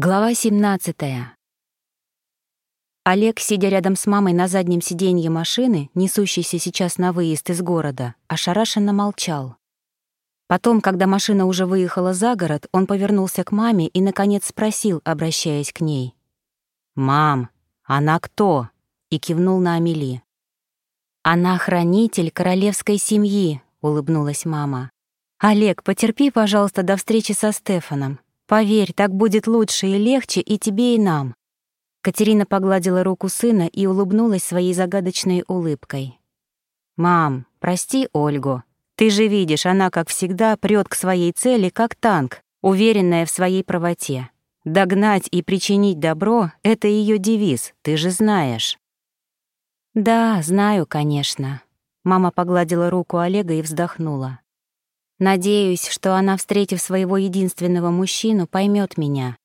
Глава 17. Олег, сидя рядом с мамой на заднем сиденье машины, несущейся сейчас на выезд из города, ошарашенно молчал. Потом, когда машина уже выехала за город, он повернулся к маме и, наконец, спросил, обращаясь к ней. «Мам, она кто?» и кивнул на Амели. «Она хранитель королевской семьи», — улыбнулась мама. «Олег, потерпи, пожалуйста, до встречи со Стефаном. Поверь, так будет лучше и легче и тебе, и нам». Катерина погладила руку сына и улыбнулась своей загадочной улыбкой. «Мам, прости Ольгу. Ты же видишь, она, как всегда, прёт к своей цели, как танк, уверенная в своей правоте. Догнать и причинить добро — это ее девиз, ты же знаешь». «Да, знаю, конечно». Мама погладила руку Олега и вздохнула. Надеюсь, что она, встретив своего единственного мужчину, поймет меня.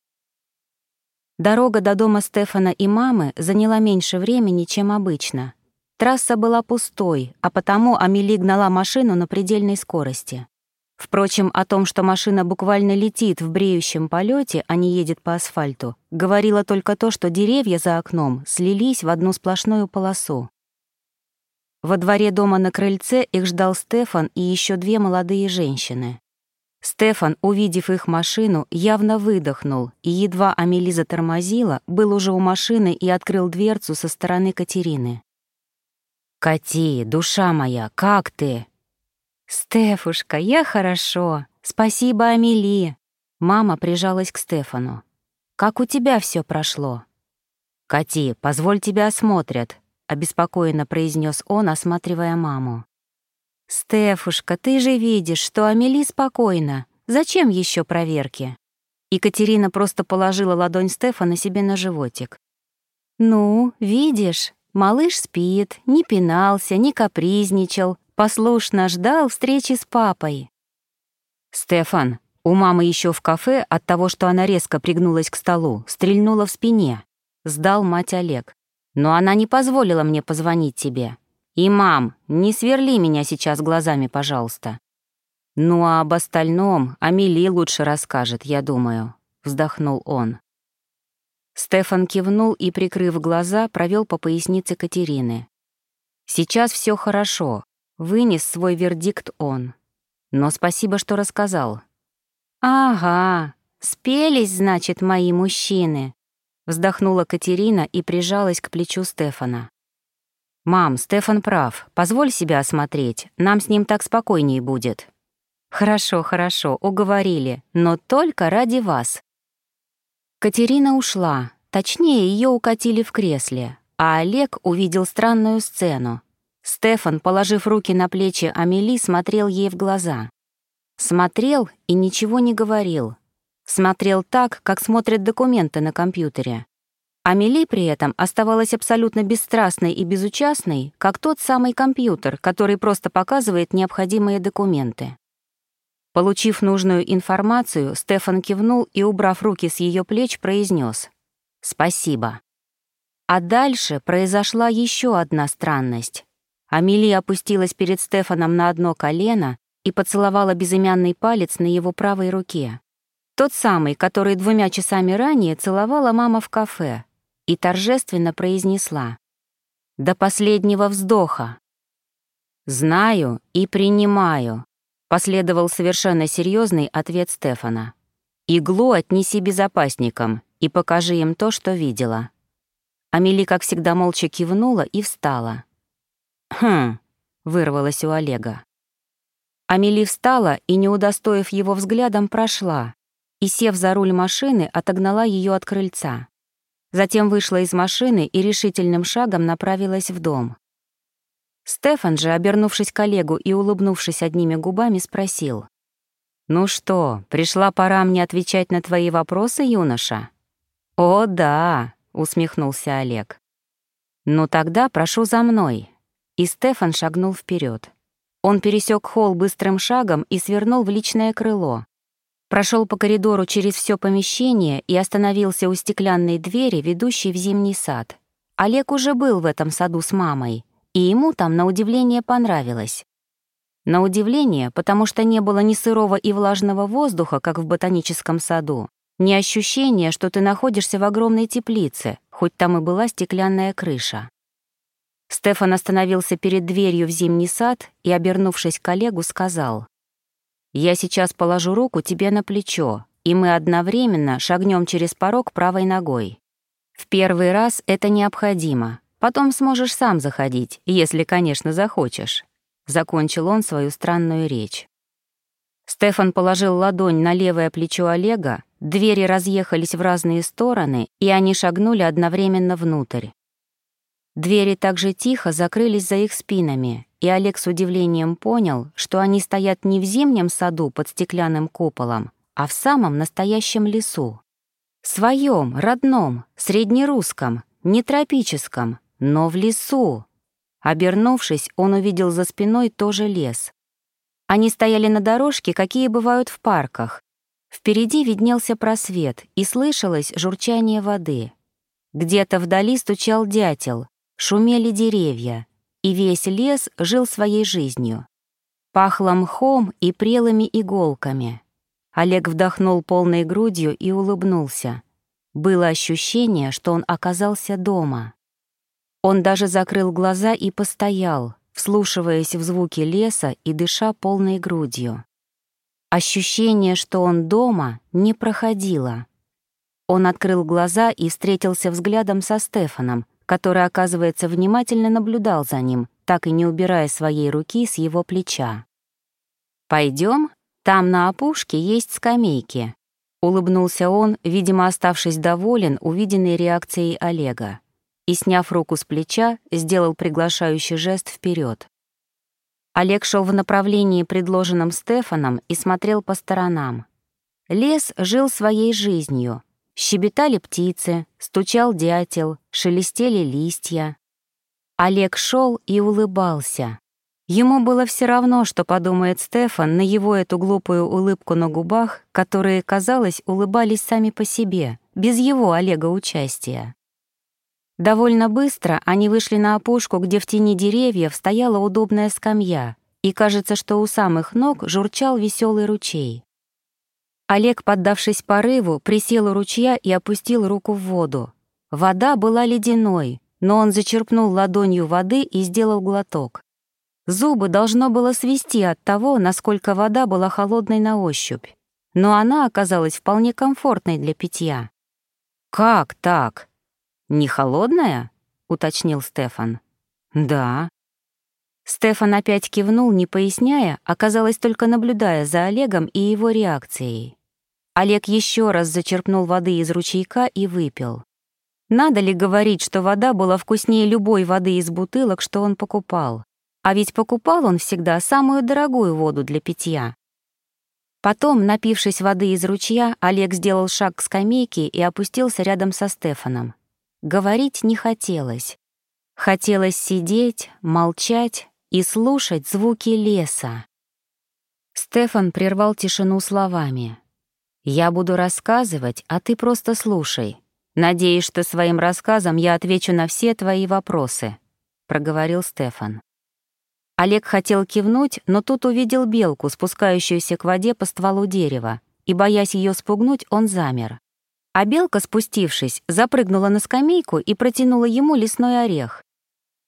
Дорога до дома Стефана и мамы заняла меньше времени, чем обычно. Трасса была пустой, а потому Амели гнала машину на предельной скорости. Впрочем, о том, что машина буквально летит в бреющем полете, а не едет по асфальту, говорило только то, что деревья за окном слились в одну сплошную полосу. Во дворе дома на крыльце их ждал Стефан и еще две молодые женщины. Стефан, увидев их машину, явно выдохнул, и едва Амели затормозила, был уже у машины и открыл дверцу со стороны Катерины. «Кати, душа моя, как ты?» «Стефушка, я хорошо. Спасибо, Амели». Мама прижалась к Стефану. «Как у тебя все прошло?» «Кати, позволь тебя осмотрят обеспокоенно произнес он, осматривая маму. «Стефушка, ты же видишь, что Амели спокойна. Зачем еще проверки?» Екатерина просто положила ладонь Стефана себе на животик. «Ну, видишь, малыш спит, не пинался, не капризничал, послушно ждал встречи с папой». «Стефан, у мамы еще в кафе от того, что она резко пригнулась к столу, стрельнула в спине», — сдал мать Олег. Но она не позволила мне позвонить тебе. И, мам, не сверли меня сейчас глазами, пожалуйста. Ну а об остальном Амели лучше расскажет, я думаю», — вздохнул он. Стефан кивнул и, прикрыв глаза, провел по пояснице Катерины. «Сейчас все хорошо», — вынес свой вердикт он. «Но спасибо, что рассказал». «Ага, спелись, значит, мои мужчины», Вздохнула Катерина и прижалась к плечу Стефана. «Мам, Стефан прав. Позволь себя осмотреть. Нам с ним так спокойнее будет». «Хорошо, хорошо, уговорили, но только ради вас». Катерина ушла, точнее, ее укатили в кресле, а Олег увидел странную сцену. Стефан, положив руки на плечи Амели, смотрел ей в глаза. Смотрел и ничего не говорил, Смотрел так, как смотрят документы на компьютере. Амели при этом оставалась абсолютно бесстрастной и безучастной, как тот самый компьютер, который просто показывает необходимые документы. Получив нужную информацию, Стефан кивнул и, убрав руки с ее плеч, произнес «Спасибо». А дальше произошла еще одна странность. Амели опустилась перед Стефаном на одно колено и поцеловала безымянный палец на его правой руке. Тот самый, который двумя часами ранее целовала мама в кафе и торжественно произнесла «До последнего вздоха». «Знаю и принимаю», — последовал совершенно серьезный ответ Стефана. «Иглу отнеси безопасникам и покажи им то, что видела». Амели, как всегда, молча кивнула и встала. «Хм», — вырвалось у Олега. Амели встала и, не удостоив его взглядом, прошла, и, сев за руль машины, отогнала ее от крыльца. Затем вышла из машины и решительным шагом направилась в дом. Стефан же, обернувшись к коллегу и улыбнувшись одними губами, спросил. «Ну что, пришла пора мне отвечать на твои вопросы, юноша?» «О, да», — усмехнулся Олег. «Ну тогда прошу за мной». И Стефан шагнул вперед. Он пересек холл быстрым шагом и свернул в личное крыло, прошел по коридору через все помещение и остановился у стеклянной двери, ведущей в зимний сад. Олег уже был в этом саду с мамой, и ему там, на удивление, понравилось. На удивление, потому что не было ни сырого и влажного воздуха, как в ботаническом саду, ни ощущения, что ты находишься в огромной теплице, хоть там и была стеклянная крыша. Стефан остановился перед дверью в зимний сад и, обернувшись к коллегу, сказал, «Я сейчас положу руку тебе на плечо, и мы одновременно шагнем через порог правой ногой. В первый раз это необходимо, потом сможешь сам заходить, если, конечно, захочешь». Закончил он свою странную речь. Стефан положил ладонь на левое плечо Олега, двери разъехались в разные стороны, и они шагнули одновременно внутрь. Двери также тихо закрылись за их спинами, и Олег с удивлением понял, что они стоят не в зимнем саду под стеклянным куполом, а в самом настоящем лесу. Своем, родном, среднерусском, не тропическом, но в лесу. Обернувшись, он увидел за спиной тоже лес. Они стояли на дорожке, какие бывают в парках. Впереди виднелся просвет, и слышалось журчание воды. Где-то вдали стучал дятел, шумели деревья, и весь лес жил своей жизнью. Пахло мхом и прелыми иголками. Олег вдохнул полной грудью и улыбнулся. Было ощущение, что он оказался дома. Он даже закрыл глаза и постоял, вслушиваясь в звуки леса и дыша полной грудью. Ощущение, что он дома, не проходило. Он открыл глаза и встретился взглядом со Стефаном, который, оказывается, внимательно наблюдал за ним, так и не убирая своей руки с его плеча. «Пойдем? Там на опушке есть скамейки», — улыбнулся он, видимо, оставшись доволен увиденной реакцией Олега, и, сняв руку с плеча, сделал приглашающий жест вперед. Олег шел в направлении, предложенном Стефаном, и смотрел по сторонам. Лес жил своей жизнью — Щебетали птицы, стучал дятел, шелестели листья. Олег шел и улыбался. Ему было все равно, что подумает Стефан на его эту глупую улыбку на губах, которые, казалось, улыбались сами по себе, без его, Олега, участия. Довольно быстро они вышли на опушку, где в тени деревьев стояла удобная скамья, и кажется, что у самых ног журчал веселый ручей. Олег, поддавшись порыву, присел у ручья и опустил руку в воду. Вода была ледяной, но он зачерпнул ладонью воды и сделал глоток. Зубы должно было свести от того, насколько вода была холодной на ощупь. Но она оказалась вполне комфортной для питья. «Как так? Не холодная?» — уточнил Стефан. «Да». Стефан опять кивнул, не поясняя, оказалось только наблюдая за Олегом и его реакцией. Олег еще раз зачерпнул воды из ручейка и выпил. Надо ли говорить, что вода была вкуснее любой воды из бутылок, что он покупал? А ведь покупал он всегда самую дорогую воду для питья. Потом, напившись воды из ручья, Олег сделал шаг к скамейке и опустился рядом со Стефаном. Говорить не хотелось. Хотелось сидеть, молчать и слушать звуки леса. Стефан прервал тишину словами. «Я буду рассказывать, а ты просто слушай. Надеюсь, что своим рассказом я отвечу на все твои вопросы», — проговорил Стефан. Олег хотел кивнуть, но тут увидел белку, спускающуюся к воде по стволу дерева, и, боясь ее спугнуть, он замер. А белка, спустившись, запрыгнула на скамейку и протянула ему лесной орех.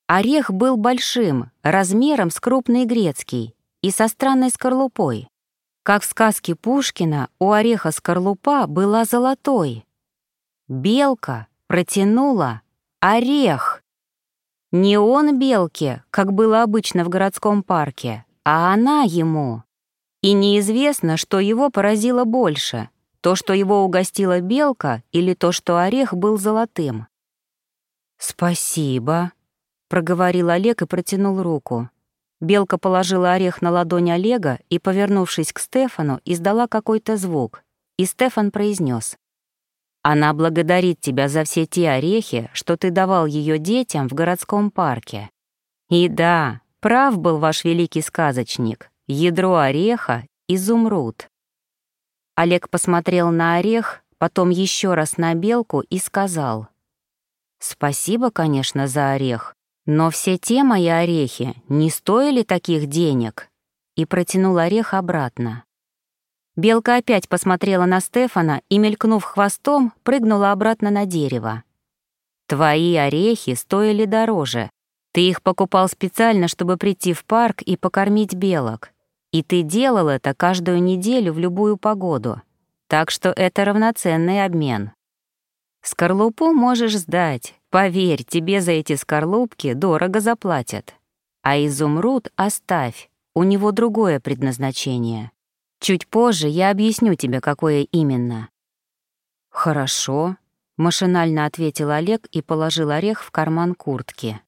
Орех был большим, размером с крупный грецкий и со странной скорлупой. Как в сказке Пушкина, у ореха скорлупа была золотой. Белка протянула орех. Не он белке, как было обычно в городском парке, а она ему. И неизвестно, что его поразило больше — то, что его угостила белка, или то, что орех был золотым. «Спасибо», — проговорил Олег и протянул руку. Белка положила орех на ладонь Олега и, повернувшись к Стефану, издала какой-то звук. И Стефан произнес: «Она благодарит тебя за все те орехи, что ты давал ее детям в городском парке. И да, прав был ваш великий сказочник. Ядро ореха — изумруд». Олег посмотрел на орех, потом еще раз на белку и сказал — Спасибо, конечно, за орех, но все те мои орехи не стоили таких денег. И протянул орех обратно. Белка опять посмотрела на Стефана и, мелькнув хвостом, прыгнула обратно на дерево. «Твои орехи стоили дороже. Ты их покупал специально, чтобы прийти в парк и покормить белок. И ты делал это каждую неделю в любую погоду. Так что это равноценный обмен. Скорлупу можешь сдать. Поверь, тебе за эти скорлупки дорого заплатят. А изумруд оставь, у него другое предназначение. Чуть позже я объясню тебе, какое именно». «Хорошо», — машинально ответил Олег и положил орех в карман куртки.